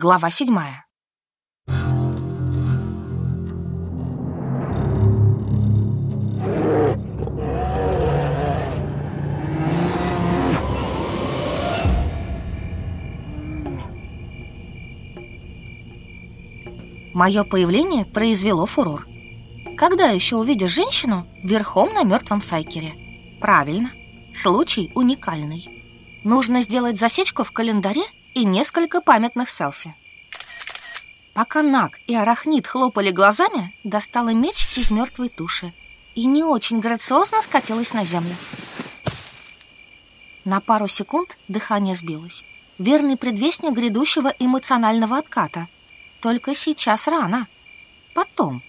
Глава седьмая. Мое появление произвело фурор. Когда еще увидишь женщину верхом на мертвом сайкере? Правильно, случай уникальный. Нужно сделать засечку в календаре и несколько памятных селфи. Пока Наг и Арахнит хлопали глазами, достала меч из мертвой туши и не очень грациозно скатилась на землю. На пару секунд дыхание сбилось. Верный предвестник грядущего эмоционального отката. Только сейчас рано. Потом,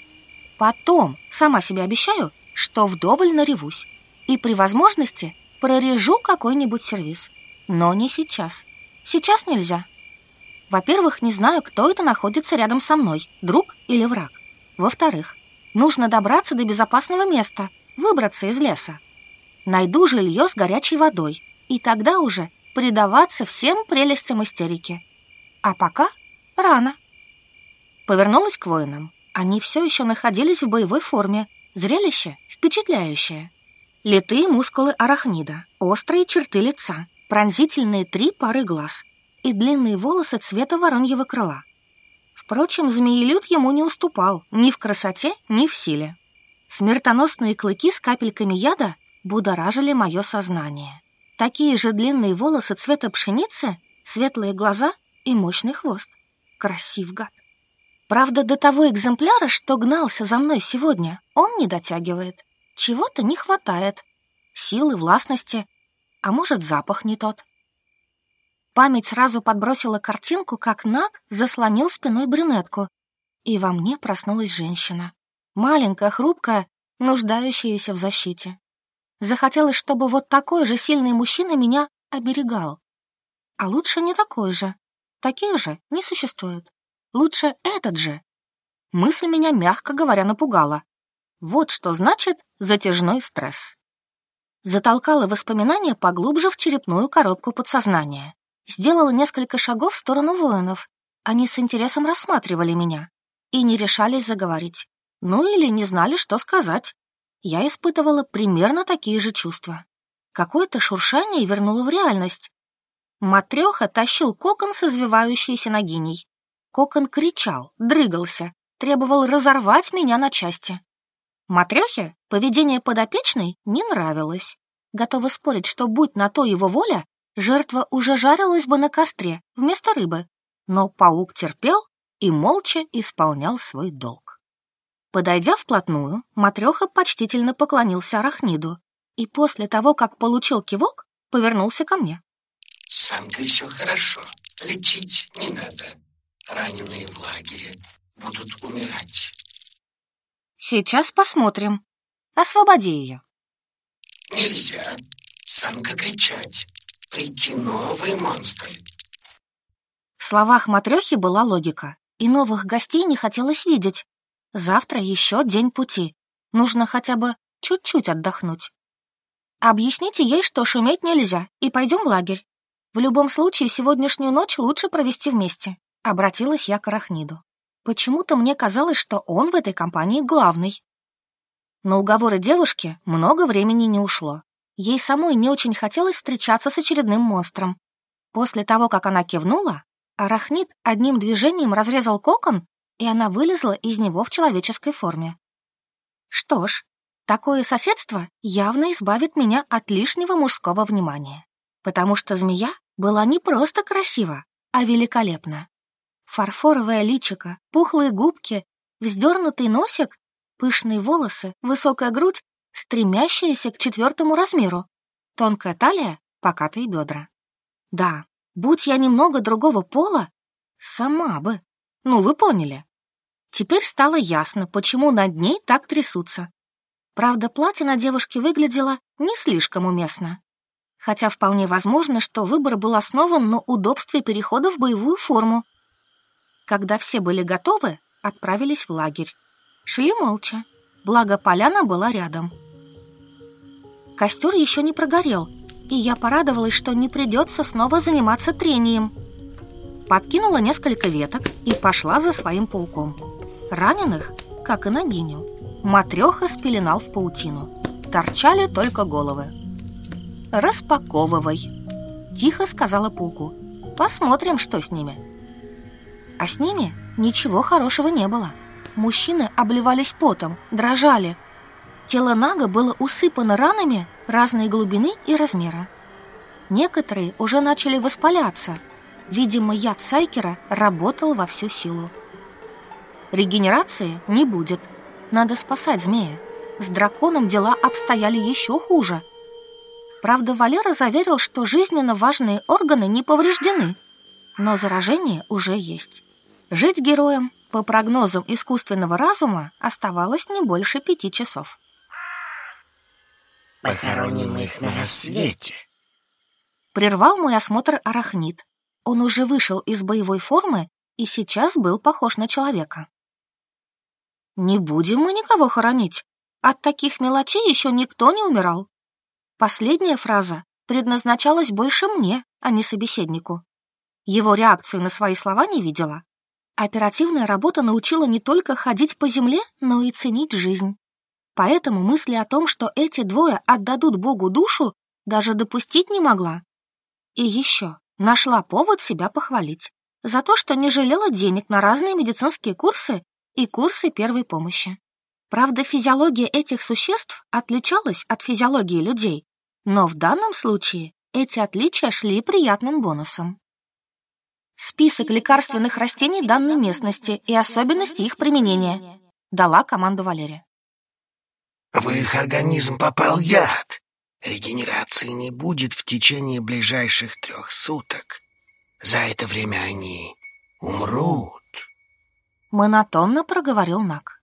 потом, сама себе обещаю, что вдоволь наревусь. И при возможности прорежу какой-нибудь сервис. Но не сейчас. Сейчас нельзя. Во-первых, не знаю, кто это находится рядом со мной, друг или враг. Во-вторых, нужно добраться до безопасного места, выбраться из леса. Найду жилье с горячей водой, и тогда уже предаваться всем прелестям истерики. А пока рано. Повернулась к воинам. Они все еще находились в боевой форме. Зрелище впечатляющее. Литые мускулы арахнида, острые черты лица, пронзительные три пары глаз и длинные волосы цвета вороньего крыла. Впрочем, змеелюд ему не уступал ни в красоте, ни в силе. Смертоносные клыки с капельками яда будоражили мое сознание. Такие же длинные волосы цвета пшеницы, светлые глаза и мощный хвост. Красив гад. Правда, до того экземпляра, что гнался за мной сегодня, он не дотягивает. Чего-то не хватает. Силы, властности, а может, запах не тот. Память сразу подбросила картинку, как Наг заслонил спиной брюнетку, и во мне проснулась женщина. Маленькая, хрупкая, нуждающаяся в защите. Захотелось, чтобы вот такой же сильный мужчина меня оберегал. А лучше не такой же. Таких же не существует. Лучше этот же. Мысль меня, мягко говоря, напугала. Вот что значит затяжной стресс. Затолкала воспоминания поглубже в черепную коробку подсознания. Сделала несколько шагов в сторону воинов. Они с интересом рассматривали меня и не решались заговорить. Ну или не знали, что сказать. Я испытывала примерно такие же чувства. Какое-то шуршание вернуло в реальность. Матреха тащил кокон с извивающейся ногиней. Кокон кричал, дрыгался, требовал разорвать меня на части. Матрехе поведение подопечной не нравилось. Готова спорить, что, будь на то его воля, жертва уже жарилась бы на костре вместо рыбы. Но паук терпел и молча исполнял свой долг. Подойдя вплотную, Матреха почтительно поклонился Арахниду и после того, как получил кивок, повернулся ко мне. «С самкой все хорошо, лечить не надо. Раненые в лагере будут умирать». «Сейчас посмотрим. Освободи ее». «Нельзя. Самка кричать прийти новые монстры. В словах Матрёхи была логика, и новых гостей не хотелось видеть. Завтра еще день пути. Нужно хотя бы чуть-чуть отдохнуть. Объясните ей, что шуметь нельзя, и пойдем в лагерь. В любом случае, сегодняшнюю ночь лучше провести вместе. Обратилась я к Арахниду. Почему-то мне казалось, что он в этой компании главный. На уговоры девушки много времени не ушло. Ей самой не очень хотелось встречаться с очередным монстром. После того, как она кивнула, арахнит одним движением разрезал кокон, и она вылезла из него в человеческой форме. Что ж, такое соседство явно избавит меня от лишнего мужского внимания, потому что змея была не просто красива, а великолепна. Фарфоровое личико, пухлые губки, вздернутый носик, пышные волосы, высокая грудь стремящаяся к четвертому размеру. Тонкая талия, покатые бедра. Да, будь я немного другого пола, сама бы. Ну, вы поняли. Теперь стало ясно, почему над ней так трясутся. Правда, платье на девушке выглядело не слишком уместно. Хотя вполне возможно, что выбор был основан на удобстве перехода в боевую форму. Когда все были готовы, отправились в лагерь. Шли молча, благо поляна была рядом. Костер еще не прогорел, и я порадовалась, что не придется снова заниматься трением. подкинула несколько веток и пошла за своим пауком. Раненых, как и Нагиню, матреха спеленал в паутину. Торчали только головы. «Распаковывай», – тихо сказала пауку. «Посмотрим, что с ними». А с ними ничего хорошего не было. Мужчины обливались потом, дрожали. Тело Нага было усыпано ранами разной глубины и размера. Некоторые уже начали воспаляться. Видимо, яд Сайкера работал во всю силу. Регенерации не будет. Надо спасать змея. С драконом дела обстояли еще хуже. Правда, Валера заверил, что жизненно важные органы не повреждены, но заражение уже есть. Жить героем, по прогнозам искусственного разума, оставалось не больше пяти часов. Похороним их на рассвете. Прервал мой осмотр арахнит. Он уже вышел из боевой формы и сейчас был похож на человека. Не будем мы никого хоронить. От таких мелочей еще никто не умирал. Последняя фраза предназначалась больше мне, а не собеседнику. Его реакцию на свои слова не видела. Оперативная работа научила не только ходить по земле, но и ценить жизнь. Поэтому мысли о том, что эти двое отдадут Богу душу, даже допустить не могла. И еще нашла повод себя похвалить за то, что не жалела денег на разные медицинские курсы и курсы первой помощи. Правда, физиология этих существ отличалась от физиологии людей, но в данном случае эти отличия шли приятным бонусом. Список лекарственных растений данной местности и особенности их применения. Дала команду Валерия. В их организм попал яд. Регенерации не будет в течение ближайших трех суток. За это время они умрут. Монотонно проговорил Нак.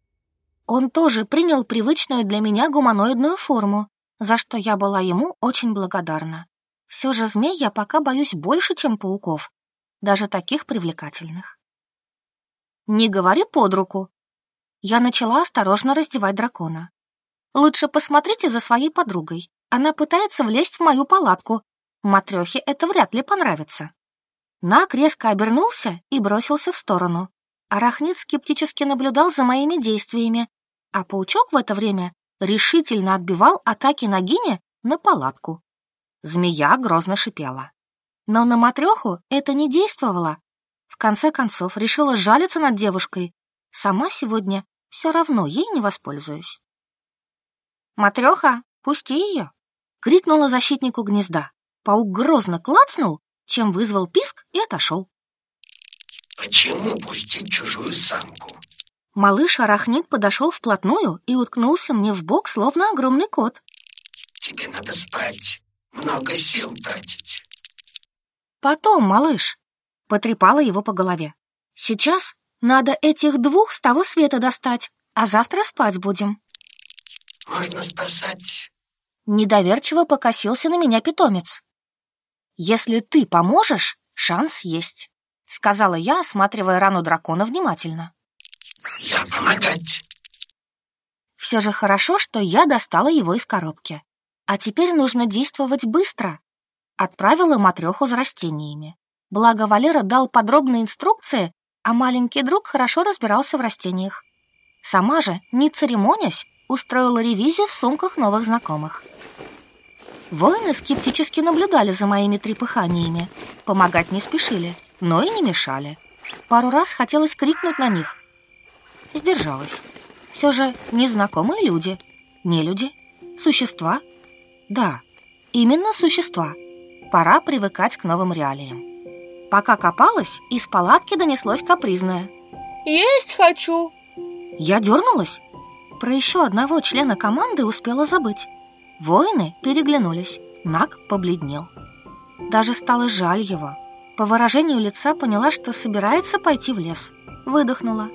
Он тоже принял привычную для меня гуманоидную форму, за что я была ему очень благодарна. Все же змей я пока боюсь больше, чем пауков, даже таких привлекательных. «Не говори под руку!» Я начала осторожно раздевать дракона. «Лучше посмотрите за своей подругой. Она пытается влезть в мою палатку. Матрёхе это вряд ли понравится». Нак резко обернулся и бросился в сторону. Арахнит скептически наблюдал за моими действиями, а паучок в это время решительно отбивал атаки Нагине на палатку. Змея грозно шипела. Но на матреху это не действовало. В конце концов, решила жалиться над девушкой. Сама сегодня все равно ей не воспользуюсь. «Матреха, пусти ее!» — крикнула защитнику гнезда. Паук грозно клацнул, чем вызвал писк и отошел. Почему пустить чужую самку? Малыш Арахнит подошел вплотную и уткнулся мне в бок, словно огромный кот. Тебе надо спать, много сил тратить. Потом, малыш, потрепала его по голове. Сейчас надо этих двух с того света достать, а завтра спать будем. Можно спасать. Недоверчиво покосился на меня питомец. Если ты поможешь, шанс есть. — сказала я, осматривая рану дракона внимательно. «Я помогать». Все же хорошо, что я достала его из коробки. А теперь нужно действовать быстро. Отправила матреху за растениями. Благо Валера дал подробные инструкции, а маленький друг хорошо разбирался в растениях. Сама же, не церемонясь, устроила ревизию в сумках новых знакомых. Воины скептически наблюдали за моими трепыханиями. Помогать не спешили, но и не мешали. Пару раз хотелось крикнуть на них. Сдержалась. Все же незнакомые люди, не люди, существа. Да, именно существа. Пора привыкать к новым реалиям. Пока копалась, из палатки донеслось капризное. «Есть хочу!» Я дернулась. Про еще одного члена команды успела забыть. Воины переглянулись. Наг побледнел. Даже стало жаль его. По выражению лица поняла, что собирается пойти в лес. Выдохнула.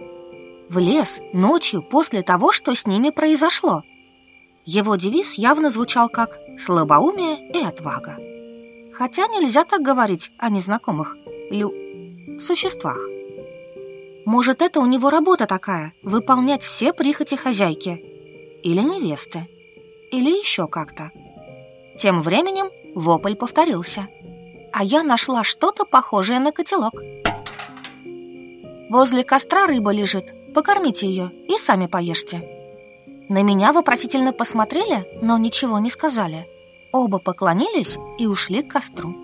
В лес ночью после того, что с ними произошло. Его девиз явно звучал как «слабоумие и отвага». Хотя нельзя так говорить о незнакомых лю... существах. Может, это у него работа такая — выполнять все прихоти хозяйки или невесты или еще как-то. Тем временем вопль повторился, а я нашла что-то похожее на котелок. Возле костра рыба лежит. Покормите ее и сами поешьте. На меня вопросительно посмотрели, но ничего не сказали. Оба поклонились и ушли к костру.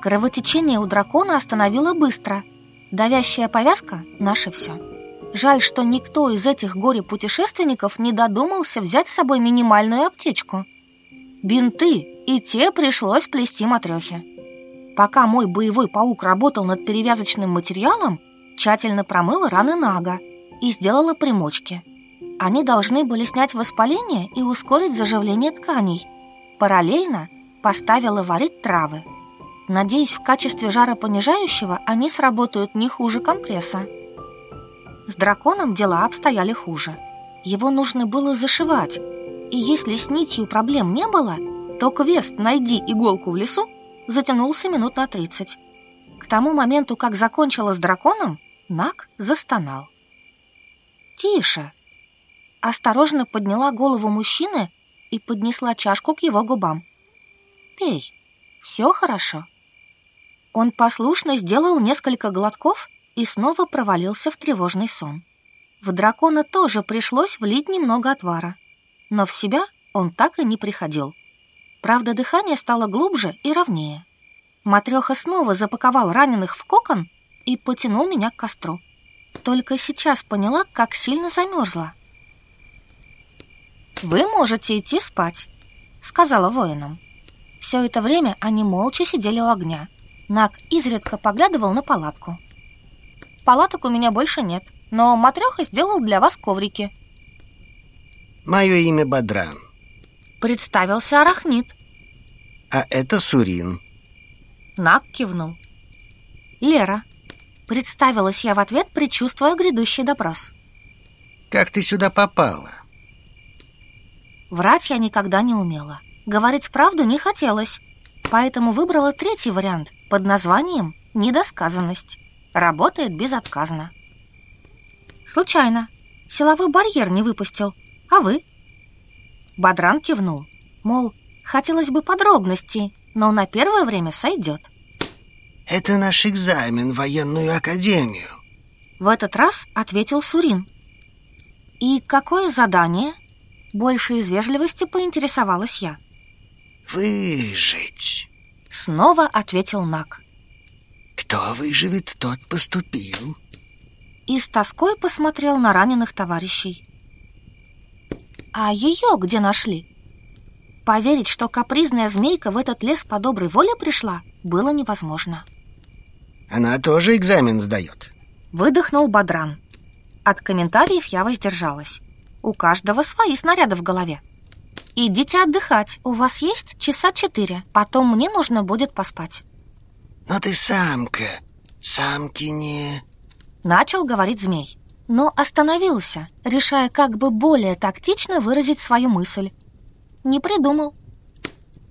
Кровотечение у дракона остановило быстро. Давящая повязка – наше все. Жаль, что никто из этих горе-путешественников не додумался взять с собой минимальную аптечку. Бинты и те пришлось плести матрёхе. Пока мой боевой паук работал над перевязочным материалом, тщательно промыла раны Нага и сделала примочки. Они должны были снять воспаление и ускорить заживление тканей. Параллельно поставила варить травы. Надеюсь, в качестве жаропонижающего они сработают не хуже компресса. С драконом дела обстояли хуже. Его нужно было зашивать. И если с нитью проблем не было, то квест «Найди иголку в лесу» затянулся минут на тридцать. К тому моменту, как закончила с драконом, Нак застонал. «Тише!» Осторожно подняла голову мужчины и поднесла чашку к его губам. «Пей, все хорошо». Он послушно сделал несколько глотков и снова провалился в тревожный сон. В дракона тоже пришлось влить немного отвара, но в себя он так и не приходил. Правда, дыхание стало глубже и ровнее. Матреха снова запаковал раненых в кокон и потянул меня к костру. Только сейчас поняла, как сильно замерзла. «Вы можете идти спать», — сказала воинам. Все это время они молча сидели у огня. Нак изредка поглядывал на палатку. «Палаток у меня больше нет, но Матреха сделал для вас коврики». «Мое имя Бадран». Представился Арахнит. «А это Сурин». Нак кивнул. «Лера». Представилась я в ответ, предчувствуя грядущий допрос. «Как ты сюда попала?» Врать я никогда не умела. Говорить правду не хотелось. Поэтому выбрала третий вариант под названием «недосказанность». Работает безотказно. Случайно. Силовой барьер не выпустил. А вы? Бадран кивнул. Мол, хотелось бы подробностей, но на первое время сойдет. Это наш экзамен в военную академию. В этот раз ответил Сурин. И какое задание? Больше из вежливости поинтересовалась я. «Выжить!» Снова ответил Нак. «Кто выживет, тот поступил». И с тоской посмотрел на раненых товарищей. «А ее где нашли?» Поверить, что капризная змейка в этот лес по доброй воле пришла, было невозможно. «Она тоже экзамен сдает», — выдохнул Бадран. От комментариев я воздержалась. У каждого свои снаряды в голове. Идите отдыхать. У вас есть часа четыре. Потом мне нужно будет поспать. Но ты самка. Самки не... Начал говорить змей. Но остановился, решая как бы более тактично выразить свою мысль. Не придумал.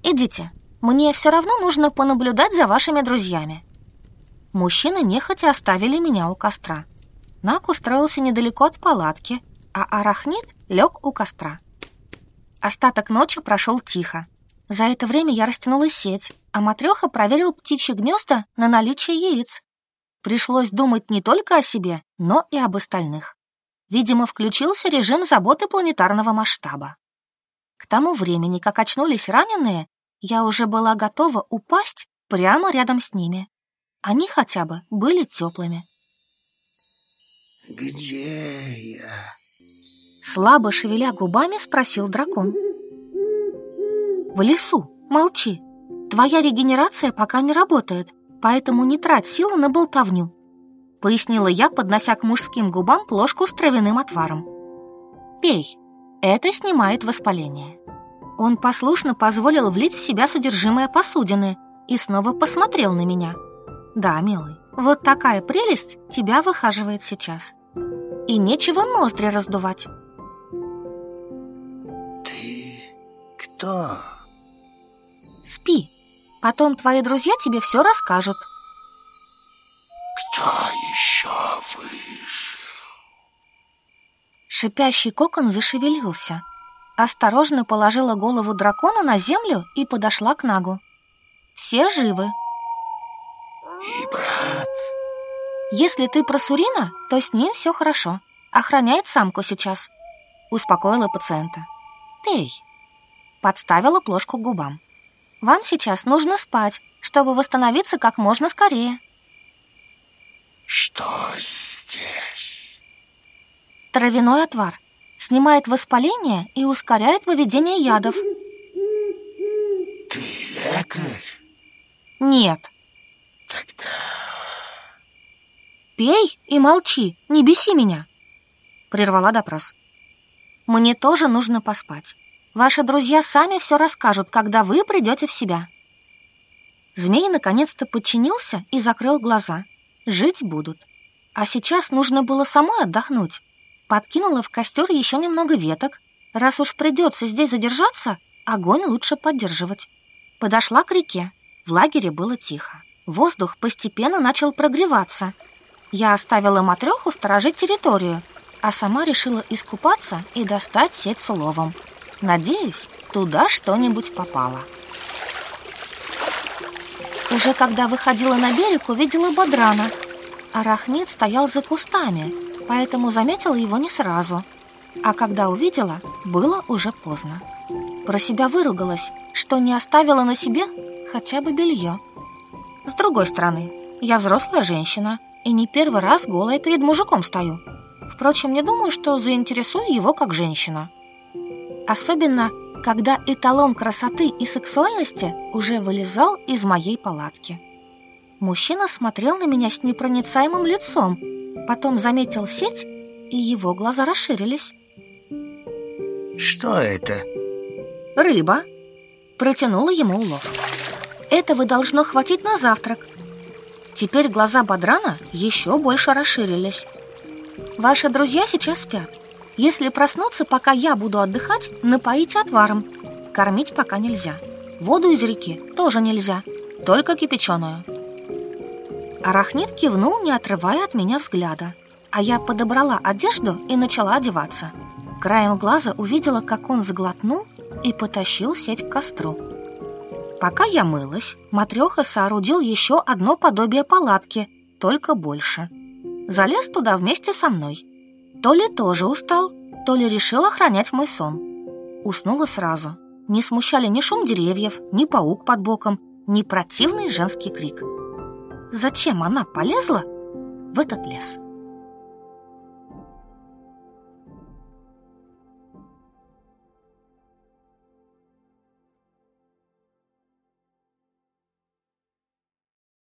Идите. Мне все равно нужно понаблюдать за вашими друзьями. Мужчины нехотя оставили меня у костра. Нак устроился недалеко от палатки, а арахнит лег у костра. Остаток ночи прошел тихо. За это время я растянула сеть, а Матреха проверил птичьи гнезда на наличие яиц. Пришлось думать не только о себе, но и об остальных. Видимо, включился режим заботы планетарного масштаба. К тому времени, как очнулись раненые, я уже была готова упасть прямо рядом с ними. Они хотя бы были теплыми. «Где я?» Слабо шевеля губами, спросил дракон. В лесу, молчи. Твоя регенерация пока не работает, поэтому не трать силы на болтовню. Пояснила я, поднося к мужским губам плошку с травяным отваром. Пей, это снимает воспаление. Он послушно позволил влить в себя содержимое посудины и снова посмотрел на меня. Да, милый, вот такая прелесть тебя выхаживает сейчас. И нечего ноздри раздувать. Кто? Спи. Потом твои друзья тебе все расскажут. Кто еще выжил? Шипящий кокон зашевелился. Осторожно положила голову дракона на землю и подошла к Нагу. Все живы. И брат, Если ты про Сурина, то с ним все хорошо. Охраняет самку сейчас. Успокоила пациента. Пей. Подставила плошку к губам. Вам сейчас нужно спать, чтобы восстановиться как можно скорее. Что здесь? Травяной отвар. Снимает воспаление и ускоряет выведение ядов. Ты лекарь? Нет. Тогда... Пей и молчи, не беси меня. Прервала допрос. Мне тоже нужно поспать. Ваши друзья сами все расскажут, когда вы придете в себя. Змей наконец-то подчинился и закрыл глаза. Жить будут. А сейчас нужно было самой отдохнуть. Подкинула в костер еще немного веток. Раз уж придется здесь задержаться, огонь лучше поддерживать. Подошла к реке. В лагере было тихо. Воздух постепенно начал прогреваться. Я оставила матреху сторожить территорию, а сама решила искупаться и достать сеть с уловом. Надеюсь, туда что-нибудь попало. Уже когда выходила на берег, увидела Бодрана. Арахнит стоял за кустами, поэтому заметила его не сразу. А когда увидела, было уже поздно. Про себя выругалась, что не оставила на себе хотя бы белье. С другой стороны, я взрослая женщина и не первый раз голая перед мужиком стою. Впрочем, не думаю, что заинтересую его как женщина. Особенно, когда эталон красоты и сексуальности уже вылезал из моей палатки. Мужчина смотрел на меня с непроницаемым лицом, потом заметил сеть, и его глаза расширились. Что это? Рыба. Протянула ему улов. Этого должно хватить на завтрак. Теперь глаза Бодрана еще больше расширились. Ваши друзья сейчас спят. Если проснуться, пока я буду отдыхать, напоите отваром. Кормить пока нельзя. Воду из реки тоже нельзя, только кипяченую. Арахнит кивнул, не отрывая от меня взгляда. А я подобрала одежду и начала одеваться. Краем глаза увидела, как он заглотнул и потащил сеть к костру. Пока я мылась, Матреха соорудил еще одно подобие палатки, только больше. Залез туда вместе со мной. То ли тоже устал, то ли решил охранять мой сон. Уснула сразу. Не смущали ни шум деревьев, ни паук под боком, ни противный женский крик. Зачем она полезла в этот лес?